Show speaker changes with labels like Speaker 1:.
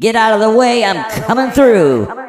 Speaker 1: Get out of the way, I'm coming through.